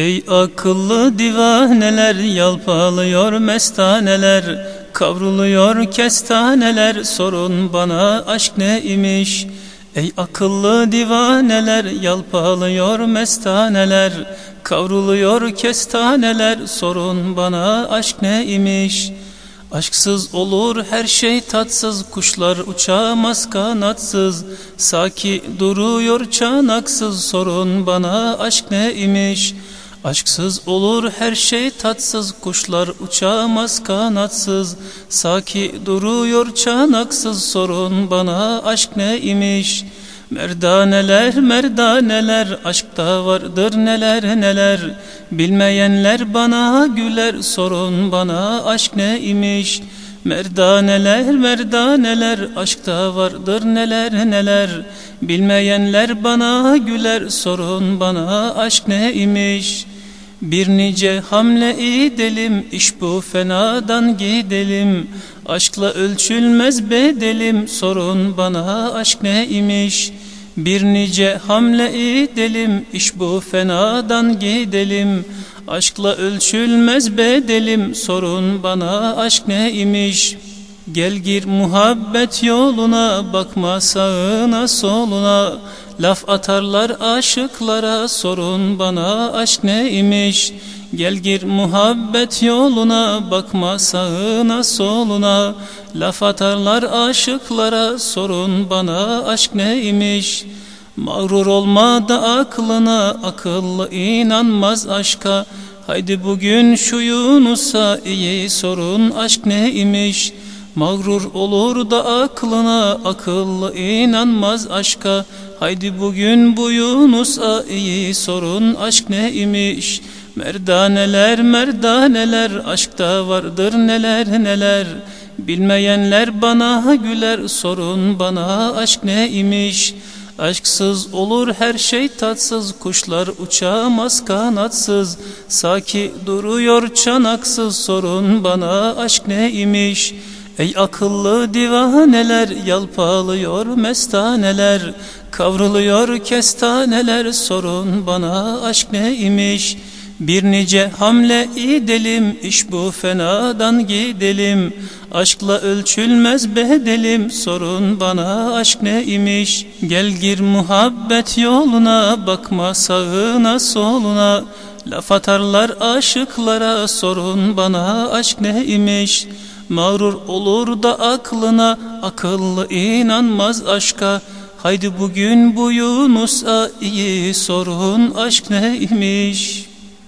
Ey akıllı divaneler yalpalıyor mestaneler Kavruluyor kestaneler sorun bana aşk ne imiş? Ey akıllı divaneler yalpalıyor mestaneler Kavruluyor kestaneler sorun bana aşk ne imiş? Aşksız olur her şey tatsız Kuşlar uçamaz kanatsız Saki duruyor çanaksız Sorun bana aşk ne imiş Aşksız olur her şey tatsız Kuşlar uçamaz kanatsız. Saki duruyor çanaksız Sorun bana aşk ne imiş Merdaneler merdaneler aşkta vardır neler neler? Bilmeyenler bana güler sorun bana aşk ne imiş Merdaneler merdaneler aşkta vardır neler neler? Bilmeyenler bana güler sorun bana aşk ne imiş bir nice hamle edelim, iş bu fenadan gidelim. Aşkla ölçülmez bedelim, sorun bana aşk ne imiş? Bir nice hamle edelim, iş bu fenadan gidelim. Aşkla ölçülmez bedelim, sorun bana aşk ne imiş? Gel gir muhabbet yoluna, bakma sağına soluna. Laf atarlar aşıklara sorun bana aşk ne imiş Gel gir muhabbet yoluna bakma sağına soluna. Laf atarlar aşıklara sorun bana aşk ne imiş Mağrur olma da aklına akıllı inanmaz aşka. Haydi bugün şu Yunus'a iyi sorun aşk ne imiş Mağrur olur da aklına akıllı inanmaz aşka. Haydi bugün bu Yunus'a iyi sorun aşk ne imiş Merdaneler merdaneler aşkta vardır neler neler. Bilmeyenler bana güler sorun bana aşk ne imiş Aşksız olur her şey tatsız Kuşlar uçamaz kanatsız. Saki duruyor çanaksız Sorun bana aşk ne imiş Ey akıllı divaneler Yalpalıyor mestaneler Kavruluyor kestaneler Sorun bana aşk ne imiş bir nice hamle edelim, iş bu fenadan gidelim. Aşkla ölçülmez bedelim, sorun bana aşk ne imiş? Gel gir muhabbet yoluna, bakma sağına soluna. Laf atarlar aşıklara, sorun bana aşk ne imiş? Mağrur olur da aklına, akıllı inanmaz aşka. Haydi bugün bu Yunus'a iyi sorun aşk neymiş?